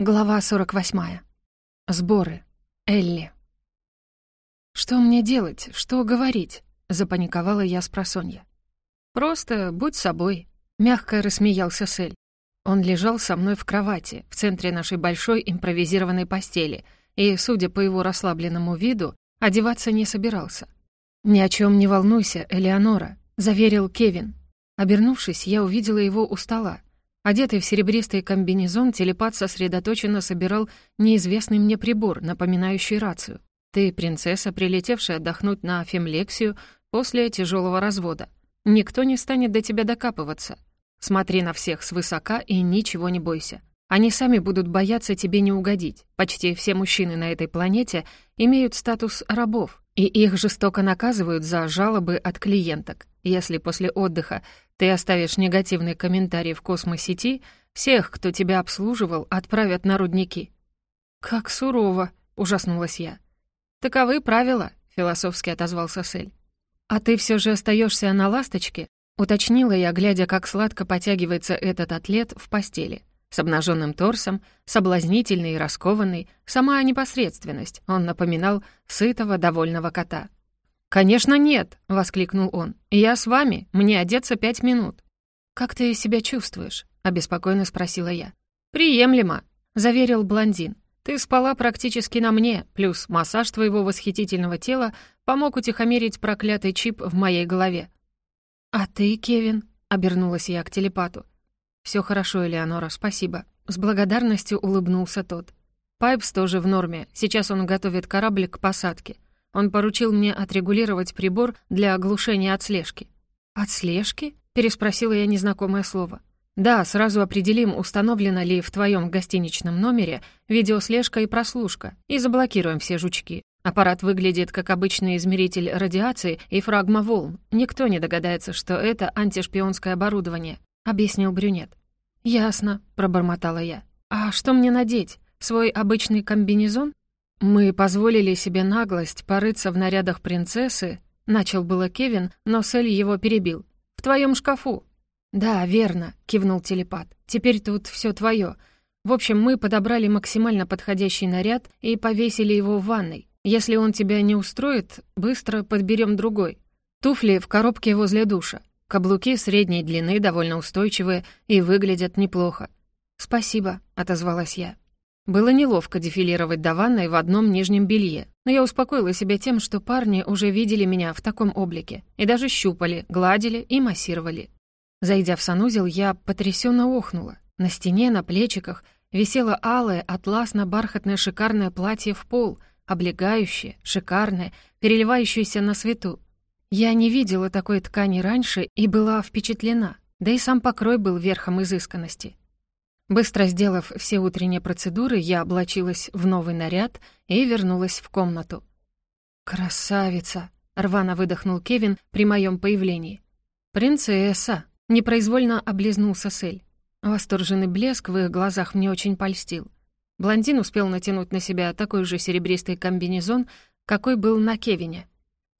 Глава 48. Сборы. Элли. «Что мне делать? Что говорить?» — запаниковала я с просонья. «Просто будь собой», — мягко рассмеялся Сель. Он лежал со мной в кровати, в центре нашей большой импровизированной постели, и, судя по его расслабленному виду, одеваться не собирался. «Ни о чем не волнуйся, Элеонора», — заверил Кевин. Обернувшись, я увидела его у стола, Одетый в серебристый комбинезон, телепат сосредоточенно собирал неизвестный мне прибор, напоминающий рацию. «Ты принцесса, прилетевшая отдохнуть на фемлексию после тяжелого развода. Никто не станет до тебя докапываться. Смотри на всех свысока и ничего не бойся. Они сами будут бояться тебе не угодить. Почти все мужчины на этой планете имеют статус рабов, и их жестоко наказывают за жалобы от клиенток. Если после отдыха ты оставишь негативный комментарий в космосети, всех, кто тебя обслуживал, отправят на рудники». «Как сурово!» — ужаснулась я. «Таковы правила», — философски отозвался Сель. «А ты все же остаешься на ласточке?» — уточнила я, глядя, как сладко потягивается этот атлет в постели. С обнаженным торсом, соблазнительный и раскованный, сама непосредственность, он напоминал сытого, довольного кота. «Конечно нет!» — воскликнул он. «Я с вами, мне одеться пять минут». «Как ты себя чувствуешь?» — обеспокоенно спросила я. «Приемлемо», — заверил блондин. «Ты спала практически на мне, плюс массаж твоего восхитительного тела помог утихомирить проклятый чип в моей голове». «А ты, Кевин?» — обернулась я к телепату. «Всё хорошо, Элеонора, спасибо». С благодарностью улыбнулся тот. Пайпс тоже в норме, сейчас он готовит корабль к посадке. Он поручил мне отрегулировать прибор для оглушения отслежки. «Отслежки?» — переспросила я незнакомое слово. «Да, сразу определим, установлена ли в твоем гостиничном номере видеослежка и прослушка, и заблокируем все жучки. Аппарат выглядит как обычный измеритель радиации и фрагмоволн. Никто не догадается, что это антишпионское оборудование», — объяснил брюнет. «Ясно», — пробормотала я. «А что мне надеть? Свой обычный комбинезон? «Мы позволили себе наглость порыться в нарядах принцессы», — начал было Кевин, но Сэль его перебил. «В твоем шкафу». «Да, верно», — кивнул телепат. «Теперь тут все твое. В общем, мы подобрали максимально подходящий наряд и повесили его в ванной. Если он тебя не устроит, быстро подберем другой. Туфли в коробке возле душа. Каблуки средней длины, довольно устойчивые и выглядят неплохо». «Спасибо», — отозвалась я. Было неловко дефилировать до ванной в одном нижнем белье, но я успокоила себя тем, что парни уже видели меня в таком облике и даже щупали, гладили и массировали. Зайдя в санузел, я потрясенно охнула. На стене, на плечиках висело алое, атласно-бархатное шикарное платье в пол, облегающее, шикарное, переливающееся на свету. Я не видела такой ткани раньше и была впечатлена, да и сам покрой был верхом изысканности. Быстро сделав все утренние процедуры, я облачилась в новый наряд и вернулась в комнату. «Красавица!» — рвано выдохнул Кевин при моем появлении. «Принцесса!» — непроизвольно облизнулся Сель. Восторженный блеск в их глазах мне очень польстил. Блондин успел натянуть на себя такой же серебристый комбинезон, какой был на Кевине.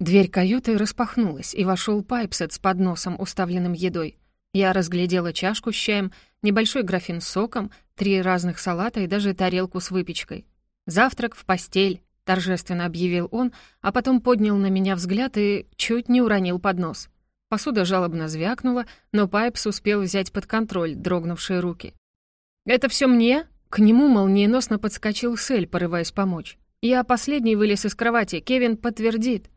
Дверь каюты распахнулась, и вошел Пайпсет с подносом, уставленным едой. Я разглядела чашку с чаем, небольшой графин с соком, три разных салата и даже тарелку с выпечкой. «Завтрак в постель», — торжественно объявил он, а потом поднял на меня взгляд и чуть не уронил поднос. Посуда жалобно звякнула, но Пайпс успел взять под контроль дрогнувшие руки. «Это все мне?» К нему молниеносно подскочил Сель, порываясь помочь. «Я последний вылез из кровати, Кевин подтвердит».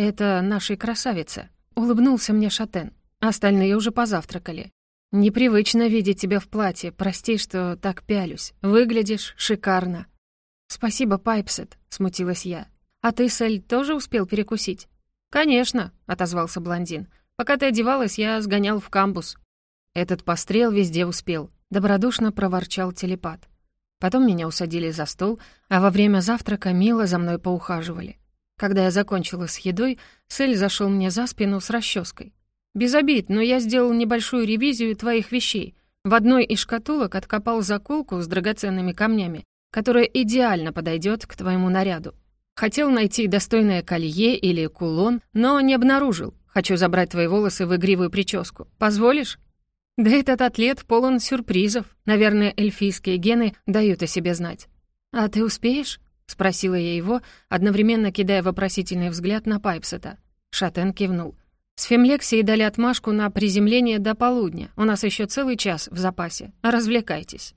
«Это нашей красавица», — улыбнулся мне Шатен. Остальные уже позавтракали. Непривычно видеть тебя в платье. Прости, что так пялюсь. Выглядишь шикарно. Спасибо, Пайпсет, смутилась я. А ты, Сэль, тоже успел перекусить? Конечно, отозвался блондин. Пока ты одевалась, я сгонял в камбус. Этот пострел везде успел, добродушно проворчал телепат. Потом меня усадили за стол, а во время завтрака мило за мной поухаживали. Когда я закончила с едой, Сэль зашел мне за спину с расческой. «Без обид, но я сделал небольшую ревизию твоих вещей. В одной из шкатулок откопал заколку с драгоценными камнями, которая идеально подойдет к твоему наряду. Хотел найти достойное колье или кулон, но не обнаружил. Хочу забрать твои волосы в игривую прическу. Позволишь?» «Да этот атлет полон сюрпризов. Наверное, эльфийские гены дают о себе знать». «А ты успеешь?» — спросила я его, одновременно кидая вопросительный взгляд на Пайпсета. Шатен кивнул. «С Фемлексией дали отмашку на приземление до полудня. У нас еще целый час в запасе. Развлекайтесь».